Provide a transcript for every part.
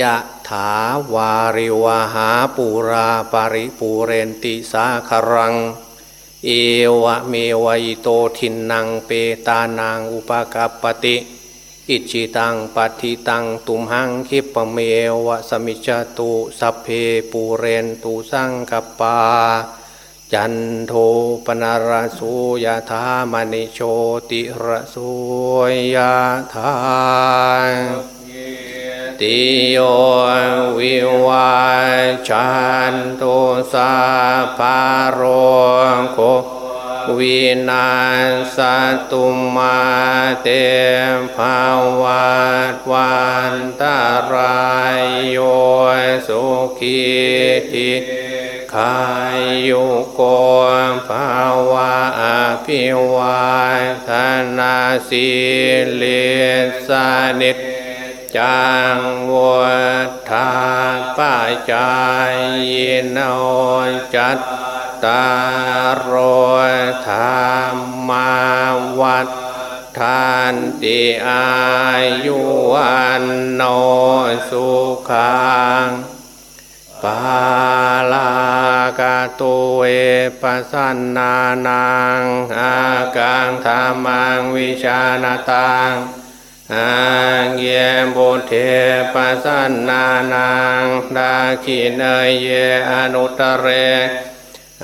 ยะถาวาริวหาปูราปาริปูเรนติสาคารัง เอวะเมวัยโตทินนางเปตานางอุปกัปปติ อิจิตังปัติตังตุมหังคิปเมวะสมิจตุสัพเพปูเรนตุสังกปา จันโทปนารสุยธามณิโชติระสุยธา ติโยวิวาจันตุสาภาโรโควินาสตุมาเตภาวัตวันตารายโยสุขีติขายุโกภาวะอภิวาทนาสิเลสานิจ จังวัฏาปัจจายโนจัตตารโอธรรมาวัฏทานติอายุวันโนสุขังปาลากาตุเอปสันนานังอากังธรรมังวิชาณตัง อาเยบุเทปัสสนานังดาขิเนยเยอนุตเร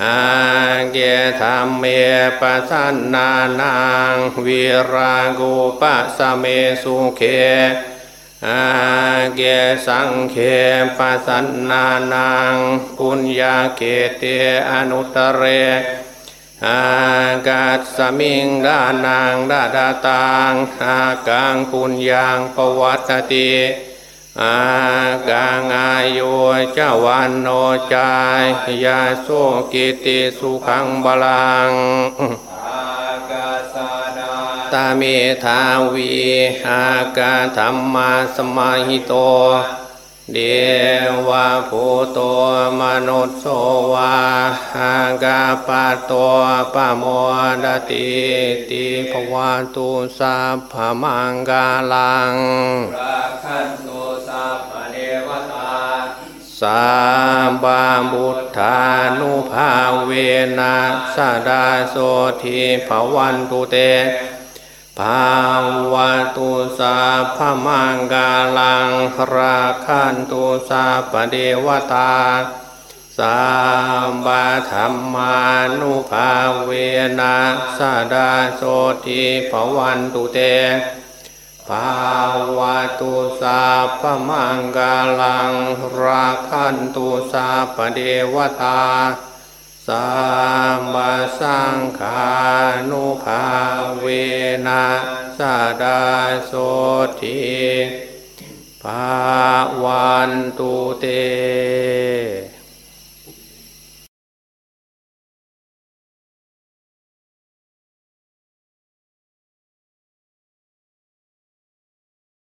อาเกธรรมเมปัสสนานังวิรากุปัสสเมสุเขอัคเค สังเฆ ปะสันนานังปุญญักเขตเต อะนุตตะเร อัคคัสมิง ทานัง ทะทะตังอัคคังปุญญัง ปะวัฑฒะติอัคคังอายุ จะ วัณโณ จะ ยะโสกิตติสุขัง พะลังตาเมธาวีอากาธรรมาสมาหิโต เดวะภูโตมนุสโสวาหากาปะโตปะโมดติติภวาตุสัพพมังกาลังรักขันตุสัพพะเทวตาสาบาบุทธานุภาเวนะสาดาโสทีภวันตุเต ภาวะตุสาพมังกาลังราคันตุสาปเดวตาสาบาธรรมานุภาเวนะสาดาโสทีภวันตุเตภาวะตุสาพมังกาลังราคันตุสาปเดวตาสามบาสังขานุภา นะสาดาโสทีภาวันตุเต